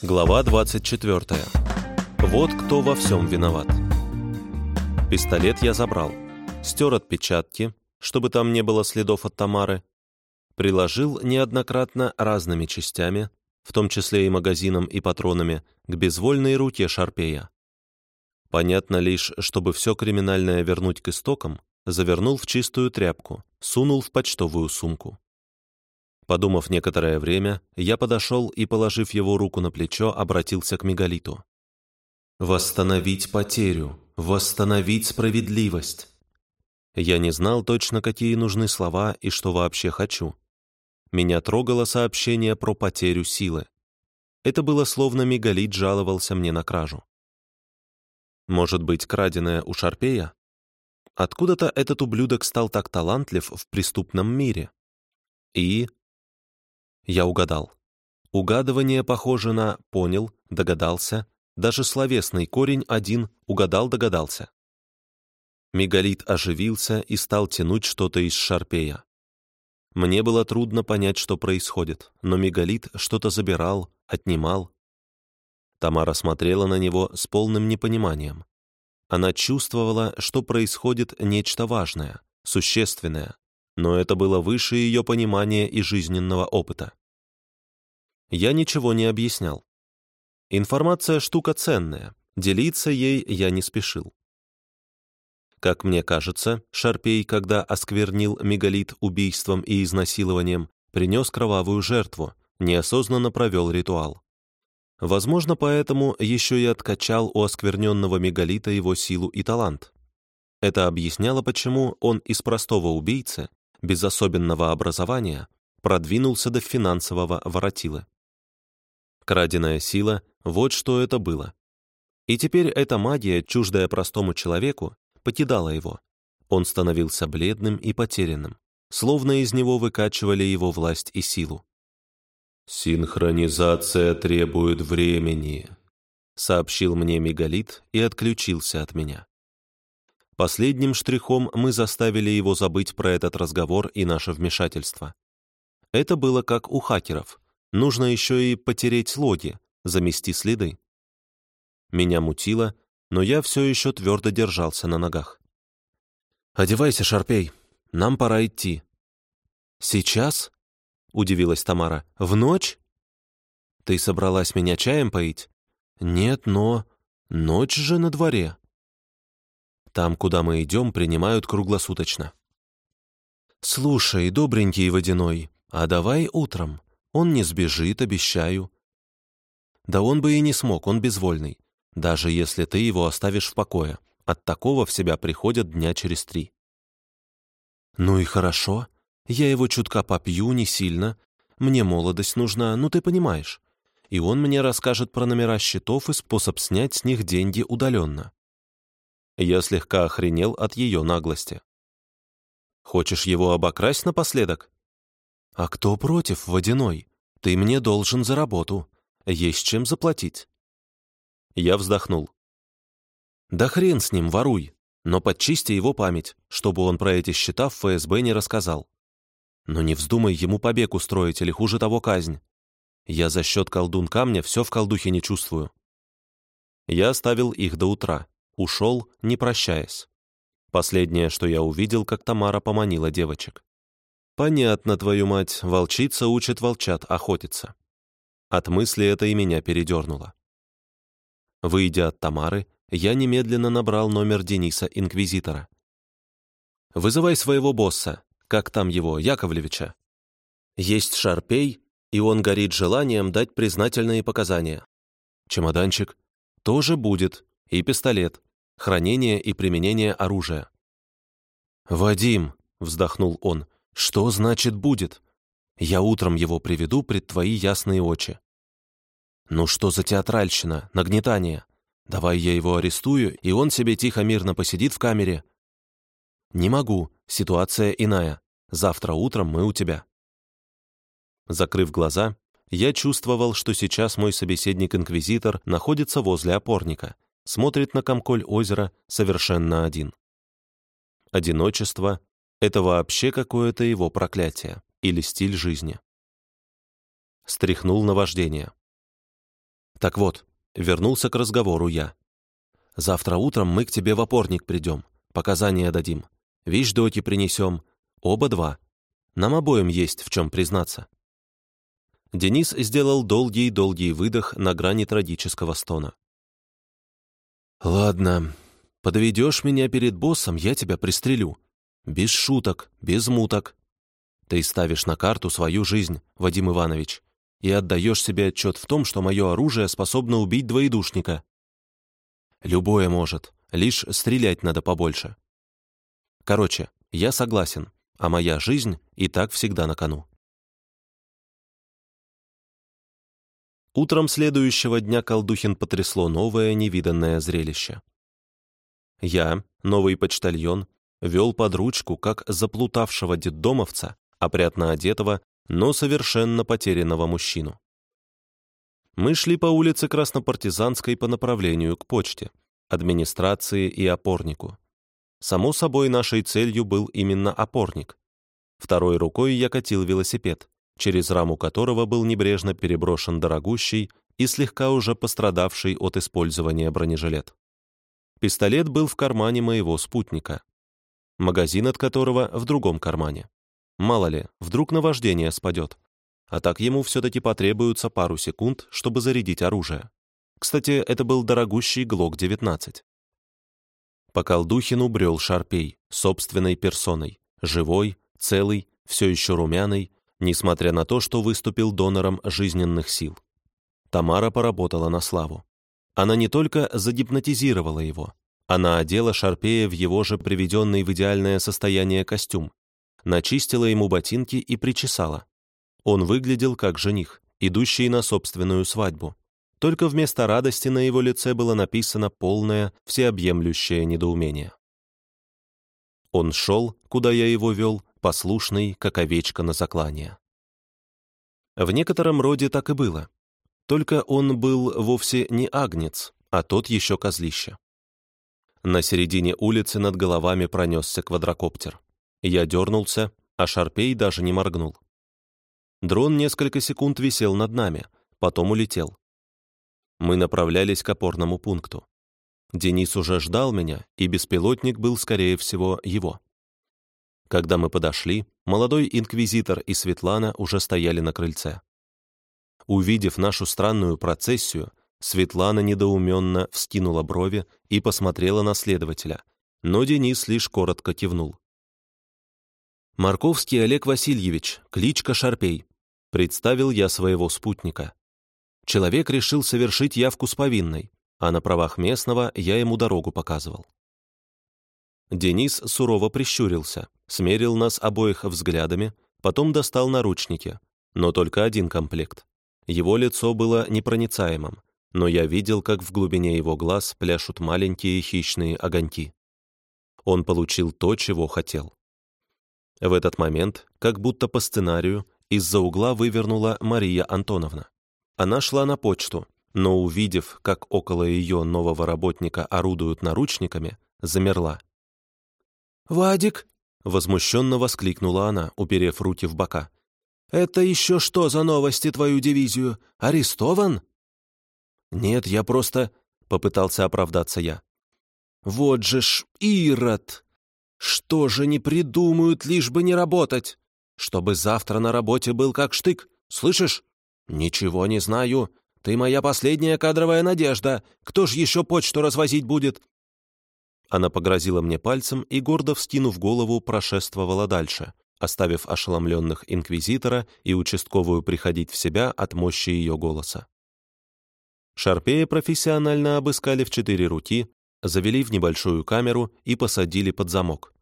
Глава 24. Вот кто во всем виноват. Пистолет я забрал. Стер отпечатки, чтобы там не было следов от Тамары. Приложил неоднократно разными частями, в том числе и магазином и патронами, к безвольной руке Шарпея. Понятно лишь, чтобы все криминальное вернуть к истокам, завернул в чистую тряпку, сунул в почтовую сумку. Подумав некоторое время, я подошел и, положив его руку на плечо, обратился к мегалиту. «Восстановить потерю! Восстановить справедливость!» Я не знал точно, какие нужны слова и что вообще хочу. Меня трогало сообщение про потерю силы. Это было словно мегалит жаловался мне на кражу. Может быть, краденое у Шарпея? Откуда-то этот ублюдок стал так талантлив в преступном мире. И я угадал. Угадывание похоже на «понял», «догадался», даже словесный корень один «угадал-догадался». Мегалит оживился и стал тянуть что-то из шарпея. Мне было трудно понять, что происходит, но мегалит что-то забирал, отнимал. Тамара смотрела на него с полным непониманием. Она чувствовала, что происходит нечто важное, существенное, но это было выше ее понимания и жизненного опыта. Я ничего не объяснял. Информация — штука ценная, делиться ей я не спешил. Как мне кажется, Шарпей, когда осквернил мегалит убийством и изнасилованием, принес кровавую жертву, неосознанно провел ритуал. Возможно, поэтому еще и откачал у оскверненного мегалита его силу и талант. Это объясняло, почему он из простого убийцы без особенного образования, продвинулся до финансового воротила. Краденая сила — вот что это было. И теперь эта магия, чуждая простому человеку, покидала его. Он становился бледным и потерянным, словно из него выкачивали его власть и силу. «Синхронизация требует времени», — сообщил мне Мегалит и отключился от меня. Последним штрихом мы заставили его забыть про этот разговор и наше вмешательство. Это было как у хакеров. Нужно еще и потереть логи, замести следы. Меня мутило, но я все еще твердо держался на ногах. «Одевайся, Шарпей, нам пора идти». «Сейчас?» — удивилась Тамара. «В ночь?» «Ты собралась меня чаем поить?» «Нет, но... Ночь же на дворе». Там, куда мы идем, принимают круглосуточно. «Слушай, добренький водяной, а давай утром. Он не сбежит, обещаю». Да он бы и не смог, он безвольный. Даже если ты его оставишь в покое. От такого в себя приходят дня через три. «Ну и хорошо. Я его чутка попью, не сильно. Мне молодость нужна, ну ты понимаешь. И он мне расскажет про номера счетов и способ снять с них деньги удаленно. Я слегка охренел от ее наглости. «Хочешь его обокрасть напоследок?» «А кто против, Водяной? Ты мне должен за работу. Есть чем заплатить». Я вздохнул. «Да хрен с ним, воруй, но подчисти его память, чтобы он про эти счета в ФСБ не рассказал. Но не вздумай ему побег устроить или хуже того казнь. Я за счет колдун камня все в колдухе не чувствую». Я оставил их до утра ушел, не прощаясь. Последнее, что я увидел, как Тамара поманила девочек. «Понятно, твою мать, волчица учит волчат охотиться». От мысли это и меня передернуло. Выйдя от Тамары, я немедленно набрал номер Дениса Инквизитора. «Вызывай своего босса, как там его, Яковлевича. Есть Шарпей, и он горит желанием дать признательные показания. Чемоданчик тоже будет, и пистолет хранение и применение оружия. «Вадим», — вздохнул он, — «что значит будет? Я утром его приведу пред твои ясные очи». «Ну что за театральщина, нагнетание? Давай я его арестую, и он себе тихо-мирно посидит в камере». «Не могу, ситуация иная. Завтра утром мы у тебя». Закрыв глаза, я чувствовал, что сейчас мой собеседник-инквизитор находится возле опорника — смотрит на комколь озера совершенно один. Одиночество — это вообще какое-то его проклятие или стиль жизни. Стряхнул на вождение. Так вот, вернулся к разговору я. Завтра утром мы к тебе в опорник придем, показания дадим. Вещдоки принесем. Оба два. Нам обоим есть в чем признаться. Денис сделал долгий-долгий выдох на грани трагического стона. «Ладно, подведешь меня перед боссом, я тебя пристрелю. Без шуток, без муток. Ты ставишь на карту свою жизнь, Вадим Иванович, и отдаешь себе отчет в том, что мое оружие способно убить двоедушника. Любое может, лишь стрелять надо побольше. Короче, я согласен, а моя жизнь и так всегда на кону. Утром следующего дня Колдухин потрясло новое невиданное зрелище. Я, новый почтальон, вел под ручку, как заплутавшего детдомовца, опрятно одетого, но совершенно потерянного мужчину. Мы шли по улице Краснопартизанской по направлению к почте, администрации и опорнику. Само собой, нашей целью был именно опорник. Второй рукой я катил велосипед, через раму которого был небрежно переброшен дорогущий и слегка уже пострадавший от использования бронежилет. Пистолет был в кармане моего спутника, магазин от которого в другом кармане. Мало ли, вдруг наваждение спадет. А так ему все-таки потребуется пару секунд, чтобы зарядить оружие. Кстати, это был дорогущий ГЛОК-19. По Колдухину брел Шарпей, собственной персоной, живой, целый, все еще румяный, несмотря на то, что выступил донором жизненных сил. Тамара поработала на славу. Она не только загипнотизировала его, она одела Шарпея в его же приведенный в идеальное состояние костюм, начистила ему ботинки и причесала. Он выглядел как жених, идущий на собственную свадьбу. Только вместо радости на его лице было написано полное, всеобъемлющее недоумение. Он шел, куда я его вел, послушный, как овечка на заклание. В некотором роде так и было. Только он был вовсе не агнец, а тот еще козлище. На середине улицы над головами пронесся квадрокоптер. Я дернулся, а Шарпей даже не моргнул. Дрон несколько секунд висел над нами, потом улетел. Мы направлялись к опорному пункту. Денис уже ждал меня, и беспилотник был, скорее всего, его. Когда мы подошли, молодой инквизитор и Светлана уже стояли на крыльце. Увидев нашу странную процессию, Светлана недоуменно вскинула брови и посмотрела на следователя, но Денис лишь коротко кивнул. «Марковский Олег Васильевич, кличка Шарпей», — представил я своего спутника. Человек решил совершить явку с повинной, а на правах местного я ему дорогу показывал. Денис сурово прищурился, смерил нас обоих взглядами, потом достал наручники, но только один комплект. Его лицо было непроницаемым, но я видел, как в глубине его глаз пляшут маленькие хищные огоньки. Он получил то, чего хотел. В этот момент, как будто по сценарию, из-за угла вывернула Мария Антоновна. Она шла на почту, но, увидев, как около ее нового работника орудуют наручниками, замерла. «Вадик!» — возмущенно воскликнула она, уперев руки в бока. «Это еще что за новости твою дивизию? Арестован?» «Нет, я просто...» — попытался оправдаться я. «Вот же ж, Ирод! Что же не придумают, лишь бы не работать? Чтобы завтра на работе был как штык, слышишь? Ничего не знаю. Ты моя последняя кадровая надежда. Кто ж еще почту развозить будет? Она погрозила мне пальцем и, гордо вскинув голову, прошествовала дальше, оставив ошеломленных инквизитора и участковую приходить в себя от мощи ее голоса. Шарпея профессионально обыскали в четыре руки, завели в небольшую камеру и посадили под замок.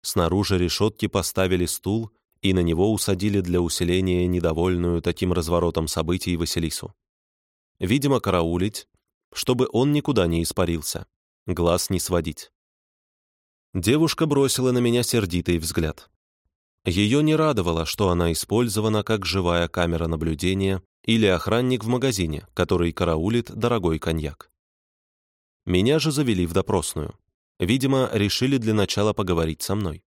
Снаружи решетки поставили стул и на него усадили для усиления недовольную таким разворотом событий Василису. Видимо, караулить, чтобы он никуда не испарился глаз не сводить. Девушка бросила на меня сердитый взгляд. Ее не радовало, что она использована как живая камера наблюдения или охранник в магазине, который караулит дорогой коньяк. Меня же завели в допросную. Видимо, решили для начала поговорить со мной.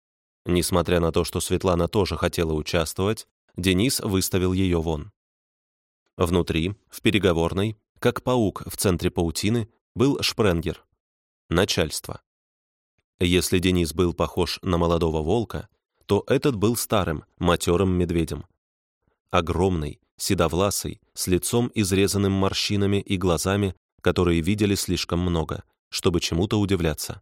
Несмотря на то, что Светлана тоже хотела участвовать, Денис выставил ее вон. Внутри, в переговорной, как паук в центре паутины, был Шпренгер. Начальство. Если Денис был похож на молодого волка, то этот был старым, матерым медведем. Огромный, седовласый, с лицом изрезанным морщинами и глазами, которые видели слишком много, чтобы чему-то удивляться.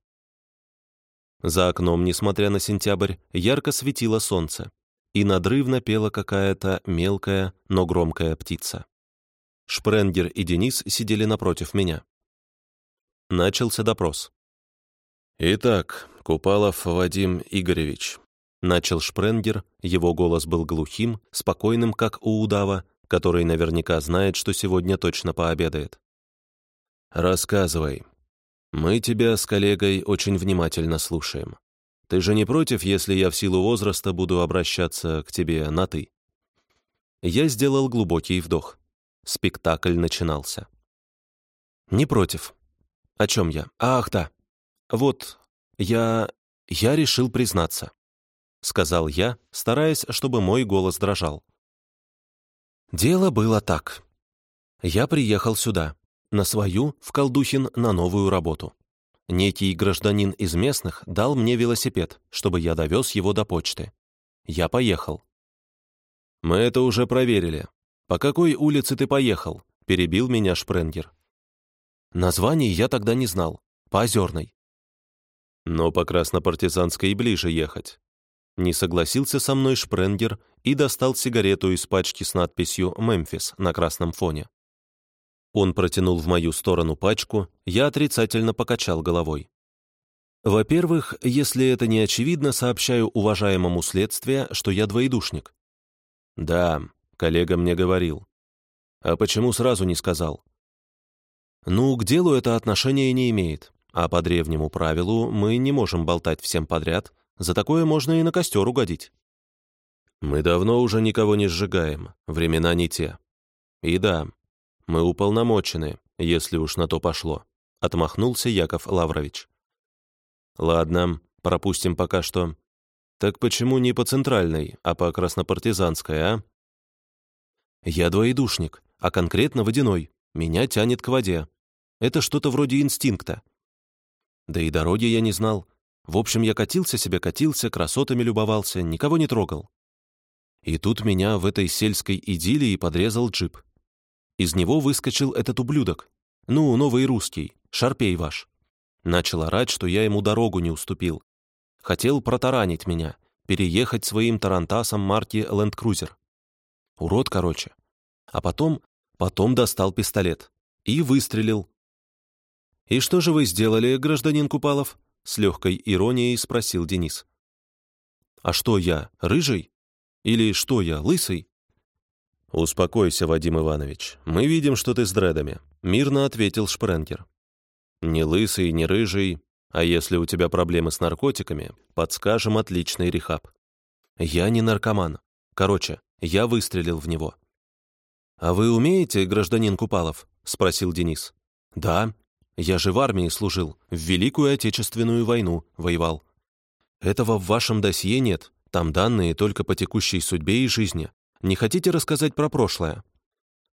За окном, несмотря на сентябрь, ярко светило солнце, и надрывно пела какая-то мелкая, но громкая птица. Шпренгер и Денис сидели напротив меня. Начался допрос. «Итак, Купалов Вадим Игоревич, Начал Шпренгер, его голос был глухим, спокойным, как у удава, который наверняка знает, что сегодня точно пообедает. «Рассказывай. Мы тебя с коллегой очень внимательно слушаем. Ты же не против, если я в силу возраста буду обращаться к тебе на «ты»?» Я сделал глубокий вдох. Спектакль начинался. «Не против. О чем я? Ах, да. Вот, я... я решил признаться. — сказал я, стараясь, чтобы мой голос дрожал. Дело было так. Я приехал сюда, на свою, в Колдухин, на новую работу. Некий гражданин из местных дал мне велосипед, чтобы я довез его до почты. Я поехал. «Мы это уже проверили. По какой улице ты поехал?» — перебил меня Шпренгер. Название я тогда не знал. По Озерной. Но по Краснопартизанской ближе ехать. Не согласился со мной Шпренгер и достал сигарету из пачки с надписью «Мемфис» на красном фоне. Он протянул в мою сторону пачку, я отрицательно покачал головой. Во-первых, если это не очевидно, сообщаю уважаемому следствию, что я двоедушник. Да, коллега мне говорил. А почему сразу не сказал? Ну, к делу это отношения не имеет, а по древнему правилу мы не можем болтать всем подряд, за такое можно и на костер угодить. Мы давно уже никого не сжигаем, времена не те. И да, мы уполномочены, если уж на то пошло, отмахнулся Яков Лаврович. Ладно, пропустим пока что. Так почему не по центральной, а по краснопартизанской, а? Я двоедушник, а конкретно водяной. Меня тянет к воде. Это что-то вроде инстинкта. Да и дороги я не знал. В общем, я катился себе, катился, красотами любовался, никого не трогал. И тут меня в этой сельской идиллии подрезал джип. Из него выскочил этот ублюдок. Ну, новый русский, шарпей ваш. Начал орать, что я ему дорогу не уступил. Хотел протаранить меня, переехать своим тарантасом марки Land Cruiser. Урод, короче. А потом, потом достал пистолет. И выстрелил. «И что же вы сделали, гражданин Купалов?» С легкой иронией спросил Денис. «А что я, рыжий? Или что я, лысый?» «Успокойся, Вадим Иванович. Мы видим, что ты с дредами», — мирно ответил Шпренгер. «Не лысый, не рыжий, а если у тебя проблемы с наркотиками, подскажем отличный рехаб. Я не наркоман. Короче, я выстрелил в него». «А вы умеете, гражданин Купалов?» — спросил Денис. «Да», я же в армии служил, в Великую Отечественную войну воевал. Этого в вашем досье нет, там данные только по текущей судьбе и жизни. Не хотите рассказать про прошлое?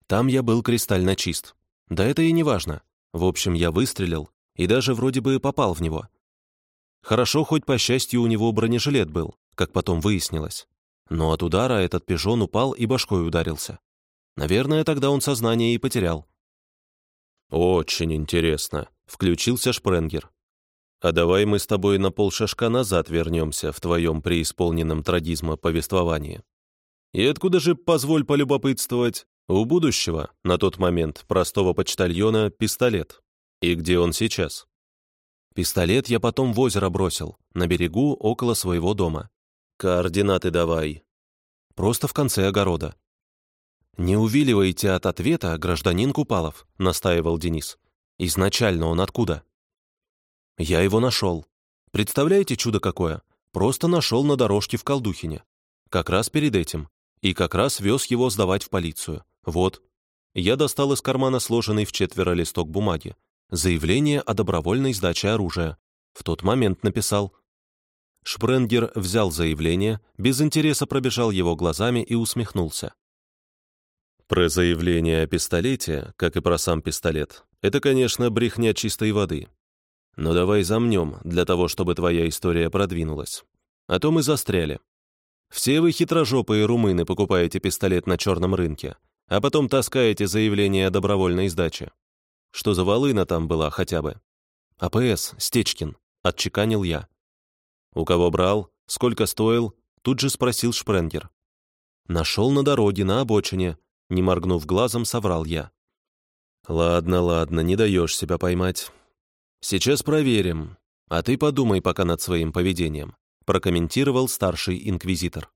Там я был кристально чист. Да это и не важно. В общем, я выстрелил и даже вроде бы попал в него. Хорошо, хоть по счастью у него бронежилет был, как потом выяснилось. Но от удара этот пижон упал и башкой ударился. Наверное, тогда он сознание и потерял. «Очень интересно», — включился Шпренгер. «А давай мы с тобой на полшашка назад вернемся в твоем преисполненном трагизма повествовании. И откуда же, позволь полюбопытствовать, у будущего, на тот момент, простого почтальона, пистолет? И где он сейчас?» «Пистолет я потом в озеро бросил, на берегу, около своего дома. Координаты давай». «Просто в конце огорода. «Не увиливайте от ответа, гражданин Купалов», — настаивал Денис. «Изначально он откуда?» «Я его нашел. Представляете чудо какое? Просто нашел на дорожке в Колдухине. Как раз перед этим. И как раз вез его сдавать в полицию. Вот». Я достал из кармана сложенный в четверо листок бумаги. Заявление о добровольной сдаче оружия. В тот момент написал. Шпренгер взял заявление, без интереса пробежал его глазами и усмехнулся. Про заявление о пистолете, как и про сам пистолет, это, конечно, брехня чистой воды. Но давай замнем, для того, чтобы твоя история продвинулась. А то мы застряли. Все вы хитрожопые румыны покупаете пистолет на черном рынке, а потом таскаете заявление о добровольной сдаче. Что за волына там была хотя бы? АПС, Стечкин, отчеканил я. У кого брал, сколько стоил, тут же спросил Шпренгер. Нашел на дороге, на обочине, не моргнув глазом, соврал я. «Ладно, ладно, не даешь себя поймать. Сейчас проверим, а ты подумай пока над своим поведением», прокомментировал старший инквизитор.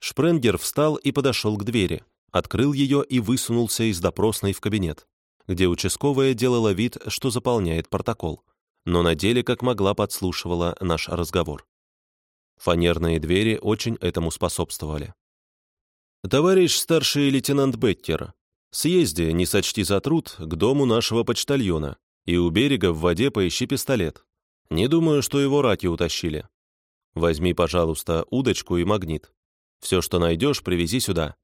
Шпренгер встал и подошел к двери, открыл ее и высунулся из допросной в кабинет, где участковая делала вид, что заполняет протокол, но на деле как могла подслушивала наш разговор. Фанерные двери очень этому способствовали. «Товарищ старший лейтенант Беттер, съезди, не сочти за труд, к дому нашего почтальона и у берега в воде поищи пистолет. Не думаю, что его раки утащили. Возьми, пожалуйста, удочку и магнит. Все, что найдешь, привези сюда».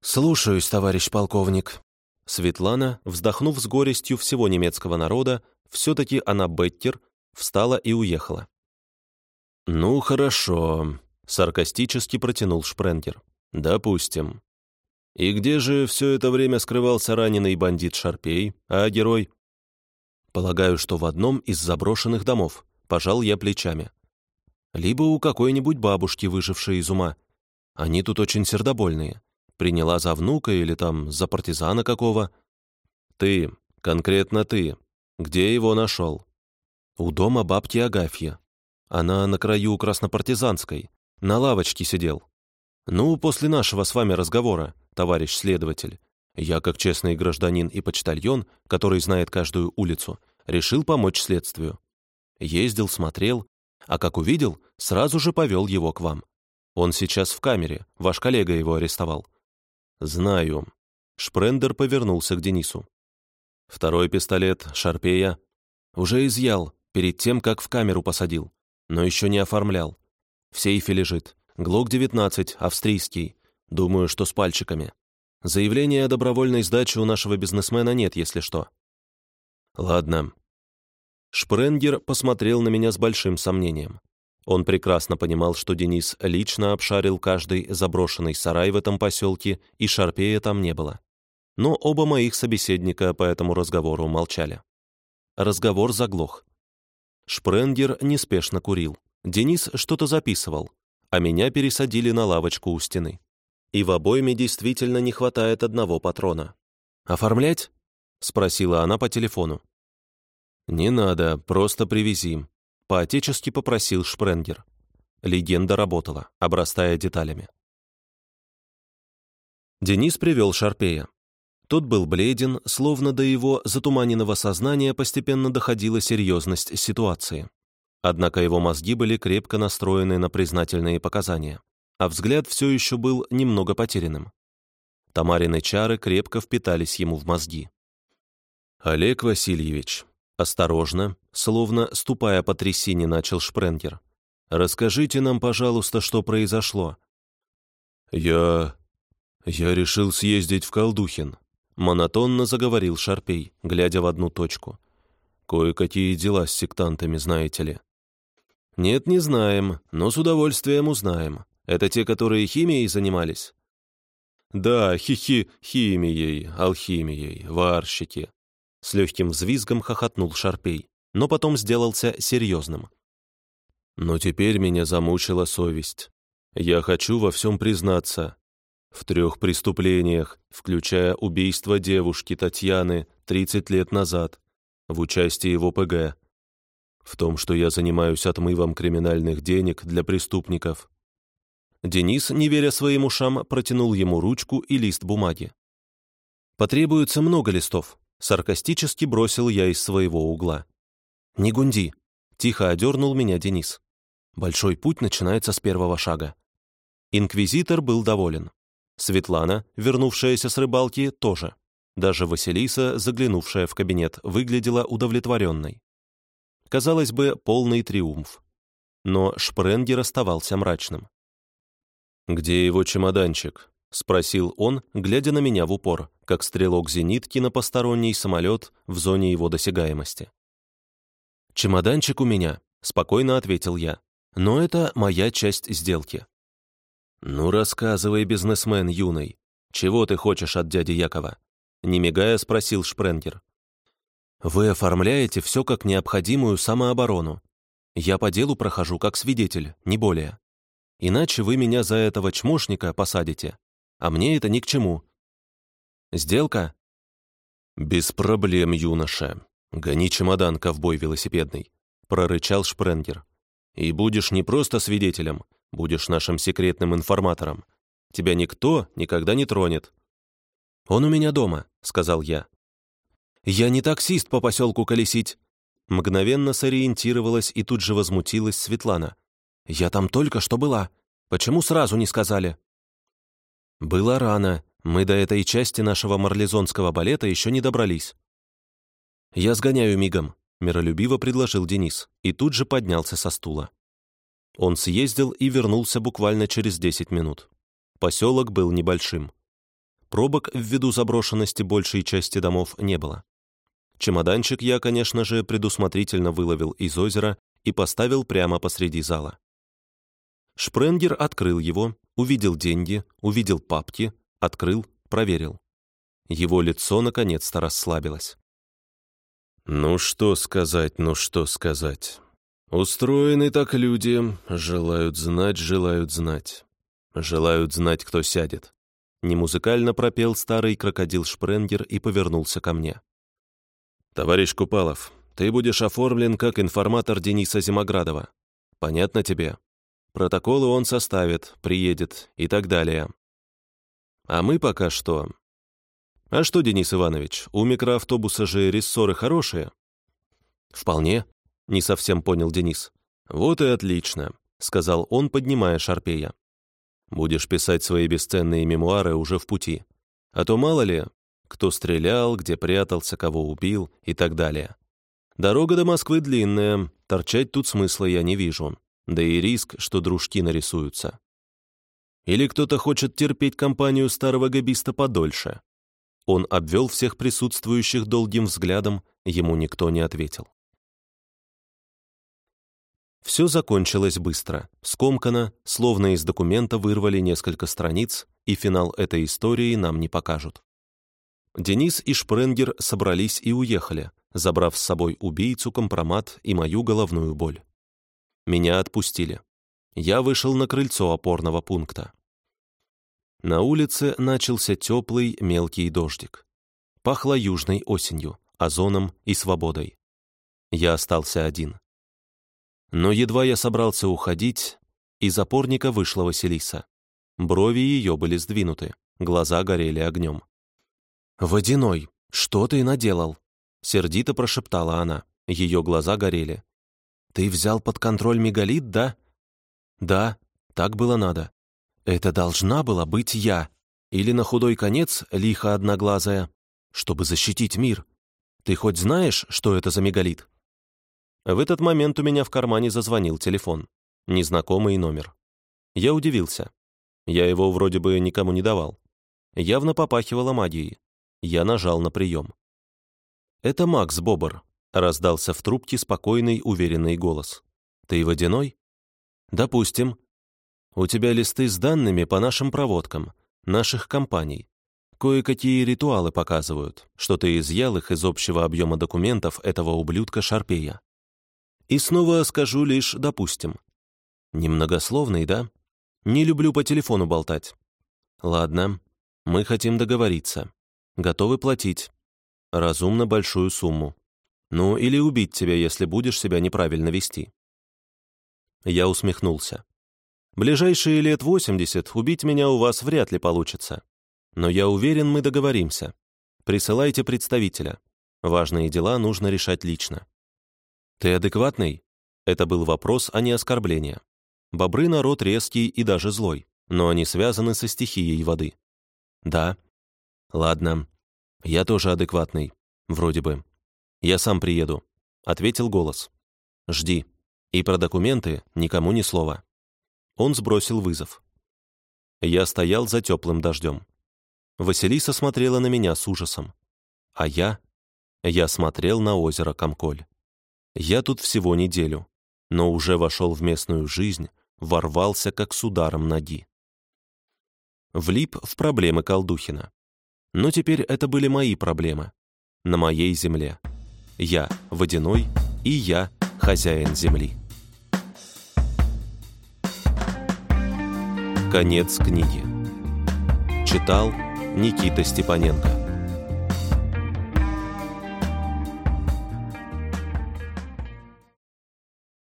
«Слушаюсь, товарищ полковник». Светлана, вздохнув с горестью всего немецкого народа, все-таки она Беттер, встала и уехала. «Ну, хорошо», — саркастически протянул Шпренгер. Допустим. И где же все это время скрывался раненый бандит Шарпей, а герой? Полагаю, что в одном из заброшенных домов, пожал я плечами. Либо у какой-нибудь бабушки, выжившей из ума. Они тут очень сердобольные. Приняла за внука или там за партизана какого. Ты, конкретно ты, где его нашел? У дома бабки Агафья. Она на краю Краснопартизанской, на лавочке сидел. «Ну, после нашего с вами разговора, товарищ следователь, я, как честный гражданин и почтальон, который знает каждую улицу, решил помочь следствию. Ездил, смотрел, а как увидел, сразу же повел его к вам. Он сейчас в камере, ваш коллега его арестовал». «Знаю». Шпрендер повернулся к Денису. Второй пистолет, Шарпея, уже изъял перед тем, как в камеру посадил, но еще не оформлял. В сейфе лежит. ГЛОК-19, австрийский. Думаю, что с пальчиками. Заявления о добровольной сдаче у нашего бизнесмена нет, если что. Ладно. Шпренгер посмотрел на меня с большим сомнением. Он прекрасно понимал, что Денис лично обшарил каждый заброшенный сарай в этом поселке, и Шарпея там не было. Но оба моих собеседника по этому разговору молчали. Разговор заглох. Шпренгер неспешно курил. Денис что-то записывал, а меня пересадили на лавочку у стены. И в обойме действительно не хватает одного патрона. «Оформлять?» — спросила она по телефону. «Не надо, просто привези», — поотечески попросил Шпренгер. Легенда работала, обрастая деталями. Денис привел Шарпея. Тот был бледен, словно до его затуманенного сознания постепенно доходила серьезность ситуации. Однако его мозги были крепко настроены на признательные показания, а взгляд все еще был немного потерянным. Тамарины чары крепко впитались ему в мозги. «Олег Васильевич», осторожно, словно ступая по трясине, начал Шпренгер. «Расскажите нам, пожалуйста, что произошло». «Я... я решил съездить в Колдухин», монотонно заговорил Шарпей, глядя в одну точку. «Кое-какие дела с сектантами, знаете ли. «Нет, не знаем, но с удовольствием узнаем. Это те, которые химией занимались?» «Да, хихи, химией, алхимией, варщики». С легким взвизгом хохотнул Шарпей, но потом сделался серьезным. «Но теперь меня замучила совесть. Я хочу во всем признаться. В трех преступлениях, включая убийство девушки Татьяны 30 лет назад, в участии в ОПГ, в том, что я занимаюсь отмывом криминальных денег для преступников. Денис, не веря своим ушам, протянул ему ручку и лист бумаги. «Потребуется много листов», — саркастически бросил я из своего угла. «Не гунди», — тихо одернул меня Денис. «Большой путь начинается с первого шага». Инквизитор был доволен. Светлана, вернувшаяся с рыбалки, тоже. Даже Василиса, заглянувшая в кабинет, выглядела удовлетворенной. Казалось бы, полный триумф. Но Шпренгер оставался мрачным. «Где его чемоданчик?» — спросил он, глядя на меня в упор, как стрелок зенитки на посторонний самолет в зоне его досягаемости. «Чемоданчик у меня», — спокойно ответил я. «Но это моя часть сделки». «Ну, рассказывай, бизнесмен юный, чего ты хочешь от дяди Якова?» Не мигая, спросил Шпренгер. «Вы оформляете все как необходимую самооборону. Я по делу прохожу как свидетель, не более. Иначе вы меня за этого чмошника посадите, а мне это ни к чему. Сделка?» «Без проблем, юноша. Гони чемодан, ковбой велосипедный», — прорычал Шпренгер. «И будешь не просто свидетелем, будешь нашим секретным информатором. Тебя никто никогда не тронет». «Он у меня дома», — сказал я. «Я не таксист по поселку колесить». Мгновенно сориентировалась и тут же возмутилась Светлана. «Я там только что была. Почему сразу не сказали?» «Было рано. Мы до этой части нашего марлезонского балета еще не добрались». «Я сгоняю мигом», — миролюбиво предложил Денис, и тут же поднялся со стула. Он съездил и вернулся буквально через 10 минут. Поселок был небольшим. Пробок ввиду заброшенности большей части домов не было. Чемоданчик я, конечно же, предусмотрительно выловил из озера и поставил прямо посреди зала. Шпренгер открыл его, увидел деньги, увидел папки, открыл, проверил. Его лицо наконец-то расслабилось. «Ну что сказать, ну что сказать. Устроены так люди, желают знать, желают знать. Желают знать, кто сядет. Немузыкально пропел старый крокодил Шпренгер и повернулся ко мне. «Товарищ Купалов, ты будешь оформлен как информатор Дениса Зимоградова. Понятно тебе? Протоколы он составит, приедет и так далее. А мы пока что... А что, Денис Иванович, у микроавтобуса же рессоры хорошие?» «Вполне», — не совсем понял Денис. «Вот и отлично», — сказал он, поднимая Шарпея. Будешь писать свои бесценные мемуары уже в пути. А то мало ли, кто стрелял, где прятался, кого убил и так далее. Дорога до Москвы длинная, торчать тут смысла я не вижу. Да и риск, что дружки нарисуются. Или кто-то хочет терпеть компанию старого габиста подольше. Он обвел всех присутствующих долгим взглядом, ему никто не ответил. Все закончилось быстро, скомкано, словно из документа вырвали несколько страниц, и финал этой истории нам не покажут. Денис и Шпренгер собрались и уехали, забрав с собой убийцу, компромат и мою головную боль. Меня отпустили. Я вышел на крыльцо опорного пункта. На улице начался теплый мелкий дождик. Пахло южной осенью, озоном и свободой. Я остался один. Но едва я собрался уходить, из опорника вышла Василиса. Брови ее были сдвинуты, глаза горели огнем. «Водяной, что ты наделал?» Сердито прошептала она. Ее глаза горели. «Ты взял под контроль мегалит, да?» «Да, так было надо. Это должна была быть я. Или на худой конец лихо одноглазая, чтобы защитить мир. Ты хоть знаешь, что это за мегалит?» В этот момент у меня в кармане зазвонил телефон. Незнакомый номер. Я удивился. Я его вроде бы никому не давал. Явно попахивало магией. Я нажал на прием. «Это Макс Бобр», — раздался в трубке спокойный, уверенный голос. «Ты водяной?» «Допустим. У тебя листы с данными по нашим проводкам, наших компаний. Кое-какие ритуалы показывают, что ты изъял их из общего объема документов этого ублюдка Шарпея. И снова скажу лишь «допустим». Немногословный, да? Не люблю по телефону болтать. Ладно, мы хотим договориться. Готовы платить. Разумно большую сумму. Ну, или убить тебя, если будешь себя неправильно вести. Я усмехнулся. Ближайшие лет 80 убить меня у вас вряд ли получится. Но я уверен, мы договоримся. Присылайте представителя. Важные дела нужно решать лично. «Ты адекватный?» Это был вопрос, а не оскорбление. Бобры — народ резкий и даже злой, но они связаны со стихией воды. «Да». «Ладно. Я тоже адекватный. Вроде бы. Я сам приеду», — ответил голос. «Жди. И про документы никому ни слова». Он сбросил вызов. Я стоял за теплым дождем. Василиса смотрела на меня с ужасом. А я? Я смотрел на озеро Комколь. Я тут всего неделю, но уже вошел в местную жизнь, ворвался как с ударом ноги. Влип в проблемы Колдухина. Но теперь это были мои проблемы. На моей земле. Я водяной, и я хозяин земли. Конец книги. Читал Никита Степаненко.